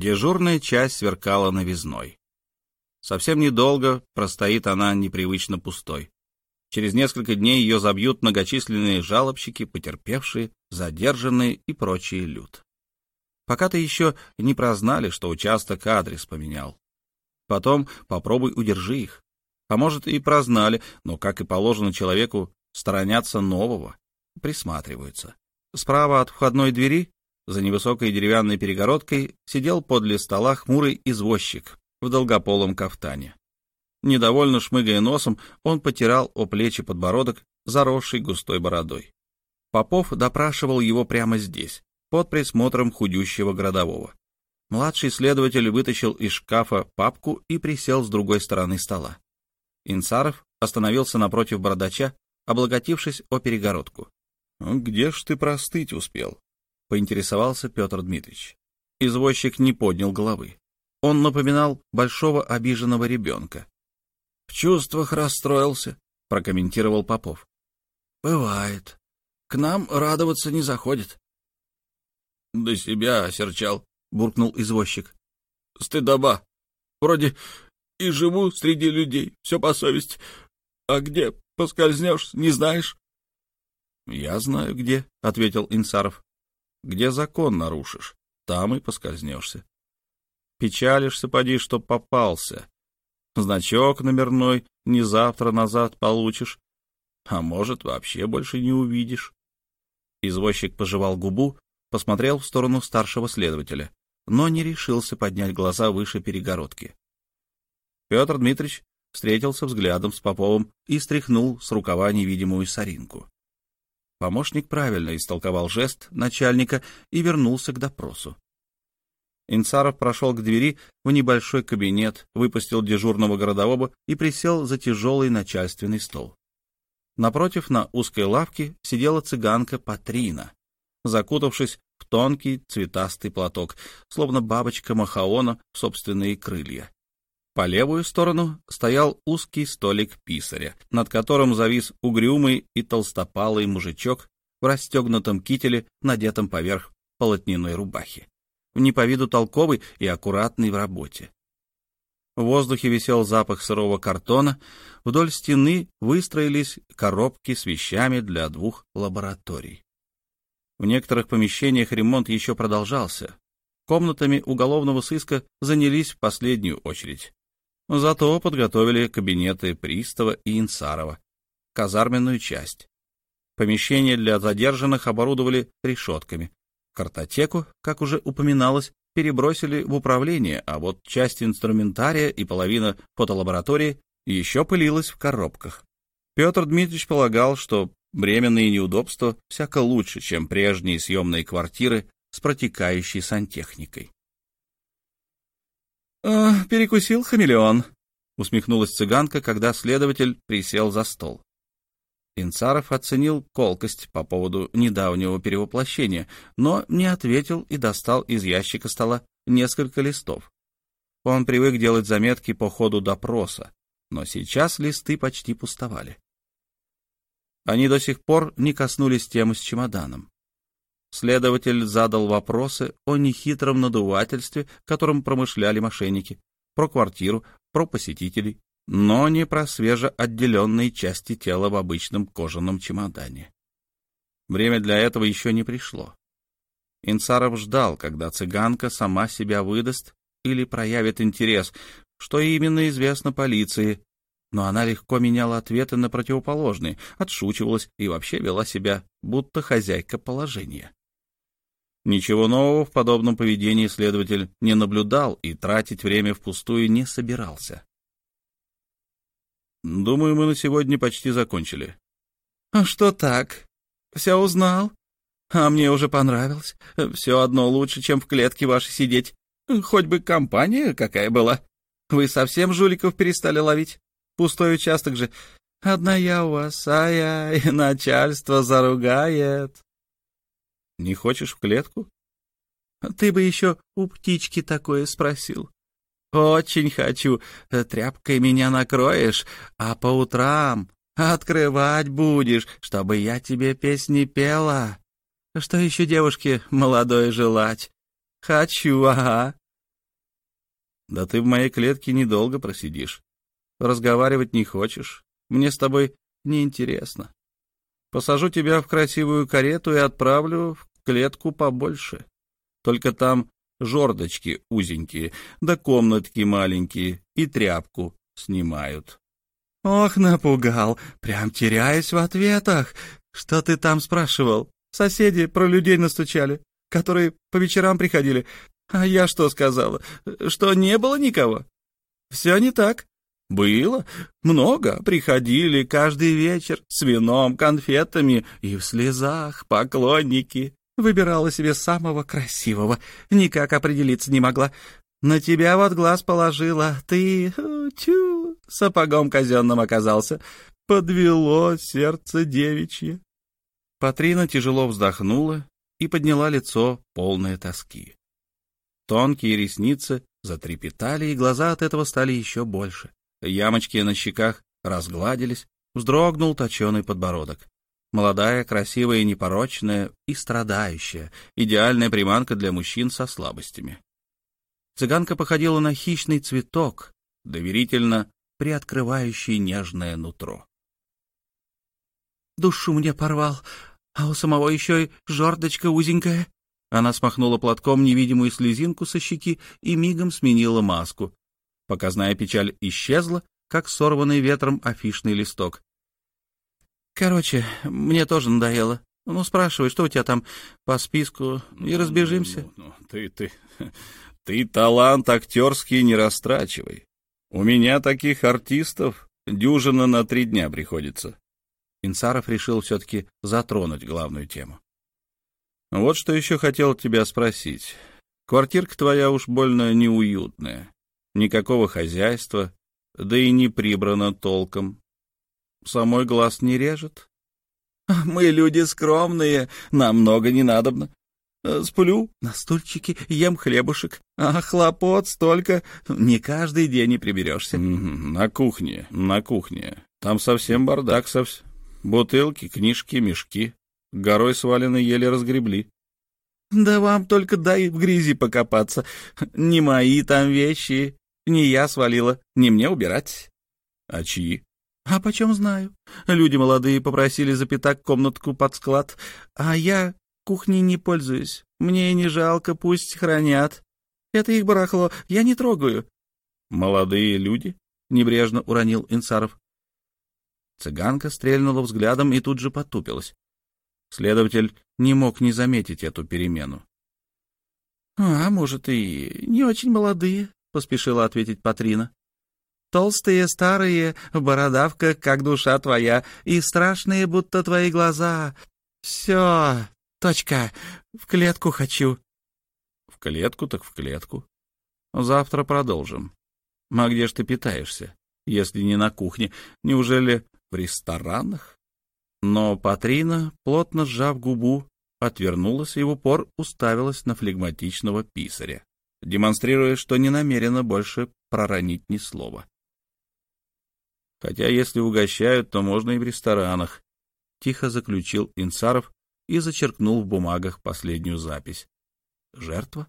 Дежурная часть сверкала новизной. Совсем недолго простоит она непривычно пустой. Через несколько дней ее забьют многочисленные жалобщики, потерпевшие, задержанные и прочие люд. Пока-то еще не прознали, что участок адрес поменял. Потом попробуй удержи их. А может, и прознали, но, как и положено человеку, сторонятся нового, присматриваются. Справа от входной двери, за невысокой деревянной перегородкой, сидел подле стола хмурый извозчик в долгополом кафтане. Недовольно шмыгая носом, он потирал о плечи подбородок, заросший густой бородой. Попов допрашивал его прямо здесь, под присмотром худющего городового. Младший следователь вытащил из шкафа папку и присел с другой стороны стола. Инсаров остановился напротив бородача, облаготившись о перегородку. «Ну, «Где ж ты простыть успел?» — поинтересовался Петр Дмитриевич. Извозчик не поднял головы. Он напоминал большого обиженного ребенка. В чувствах расстроился, прокомментировал Попов. Бывает. К нам радоваться не заходит. До себя осерчал, буркнул извозчик. Стыдоба. Вроде и живу среди людей, все по совести. А где поскользнешь, не знаешь? — Я знаю где, — ответил Инсаров. — Где закон нарушишь, там и поскользнешься. Печалишься, поди, что попался. Значок номерной не завтра назад получишь, а может, вообще больше не увидишь. Извозчик пожевал губу, посмотрел в сторону старшего следователя, но не решился поднять глаза выше перегородки. Петр Дмитриевич встретился взглядом с Поповым и стряхнул с рукава невидимую соринку. Помощник правильно истолковал жест начальника и вернулся к допросу. Инсаров прошел к двери в небольшой кабинет, выпустил дежурного городового и присел за тяжелый начальственный стол. Напротив на узкой лавке сидела цыганка Патрина, закутавшись в тонкий цветастый платок, словно бабочка Махаона в собственные крылья. По левую сторону стоял узкий столик писаря, над которым завис угрюмый и толстопалый мужичок в расстегнутом кителе, надетом поверх полотняной рубахи не по виду толковый и аккуратный в работе. В воздухе висел запах сырого картона, вдоль стены выстроились коробки с вещами для двух лабораторий. В некоторых помещениях ремонт еще продолжался. Комнатами уголовного сыска занялись в последнюю очередь. Зато подготовили кабинеты Пристава и Инсарова, казарменную часть. Помещения для задержанных оборудовали решетками, Картотеку, как уже упоминалось, перебросили в управление, а вот часть инструментария и половина фотолаборатории еще пылилась в коробках. Петр Дмитриевич полагал, что временные неудобства всяко лучше, чем прежние съемные квартиры с протекающей сантехникой. «Э, «Перекусил хамелеон», — усмехнулась цыганка, когда следователь присел за стол. Инцаров оценил колкость по поводу недавнего перевоплощения, но не ответил и достал из ящика стола несколько листов. Он привык делать заметки по ходу допроса, но сейчас листы почти пустовали. Они до сих пор не коснулись темы с чемоданом. Следователь задал вопросы о нехитром надувательстве, которым промышляли мошенники, про квартиру, про посетителей, но не про свежеотделенные части тела в обычном кожаном чемодане. Время для этого еще не пришло. Инцаров ждал, когда цыганка сама себя выдаст или проявит интерес, что именно известно полиции, но она легко меняла ответы на противоположные, отшучивалась и вообще вела себя, будто хозяйка положения. Ничего нового в подобном поведении следователь не наблюдал и тратить время впустую не собирался. Думаю, мы на сегодня почти закончили. А что так? Все узнал? А мне уже понравилось. Все одно лучше, чем в клетке вашей сидеть. Хоть бы компания какая была. Вы совсем жуликов перестали ловить? Пустой участок же. Одна я у вас, ай-яй, начальство заругает. Не хочешь в клетку? Ты бы еще у птички такое спросил. Очень хочу. Тряпкой меня накроешь, а по утрам открывать будешь, чтобы я тебе песни пела. Что еще девушке молодой желать? Хочу, ага. Да ты в моей клетке недолго просидишь. Разговаривать не хочешь. Мне с тобой неинтересно. Посажу тебя в красивую карету и отправлю в клетку побольше. Только там жердочки узенькие, да комнатки маленькие и тряпку снимают. Ох, напугал, прям теряюсь в ответах. Что ты там спрашивал? Соседи про людей настучали, которые по вечерам приходили. А я что сказала? Что не было никого? Все не так. Было. Много. Приходили каждый вечер с вином, конфетами и в слезах поклонники. Выбирала себе самого красивого. Никак определиться не могла. На тебя вот глаз положила. Ты, тю, сапогом казенным оказался. Подвело сердце девичье. Патрина тяжело вздохнула и подняла лицо, полное тоски. Тонкие ресницы затрепетали, и глаза от этого стали еще больше. Ямочки на щеках разгладились, вздрогнул точеный подбородок. Молодая, красивая и непорочная, и страдающая, идеальная приманка для мужчин со слабостями. Цыганка походила на хищный цветок, доверительно приоткрывающий нежное нутро. «Душу мне порвал, а у самого еще и жердочка узенькая». Она смахнула платком невидимую слезинку со щеки и мигом сменила маску. Показная печаль исчезла, как сорванный ветром афишный листок. Короче, мне тоже надоело. Ну, спрашивай, что у тебя там по списку, и разбежимся. Ну, ну, ну, ты, ты, ты талант актерский не растрачивай. У меня таких артистов дюжина на три дня приходится. Инсаров решил все-таки затронуть главную тему. Вот что еще хотел тебя спросить. Квартирка твоя уж больно неуютная. Никакого хозяйства, да и не прибрано толком самой глаз не режет. — Мы люди скромные, нам много не надобно. Э, сплю на стульчике, ем хлебушек, а хлопот столько, не каждый день не приберешься. — На кухне, на кухне. Там совсем бардак, совсем. Бутылки, книжки, мешки. Горой свалены еле разгребли. — Да вам только дай в грязи покопаться. Не мои там вещи, не я свалила, не мне убирать. — А чьи? А почем знаю? Люди молодые попросили за комнатку под склад, а я кухней не пользуюсь. Мне не жалко, пусть хранят. Это их барахло, я не трогаю. Молодые люди? Небрежно уронил Инсаров. Цыганка стрельнула взглядом и тут же потупилась. Следователь не мог не заметить эту перемену. — А, может, и не очень молодые, — поспешила ответить Патрина. Толстые, старые, бородавка, как душа твоя, и страшные, будто твои глаза. Все, точка, в клетку хочу. В клетку так в клетку. Завтра продолжим. А где ж ты питаешься, если не на кухне? Неужели в ресторанах? Но Патрина, плотно сжав губу, отвернулась и в упор уставилась на флегматичного писаря, демонстрируя, что не намерена больше проронить ни слова. Хотя если угощают, то можно и в ресторанах, — тихо заключил Инсаров и зачеркнул в бумагах последнюю запись. Жертва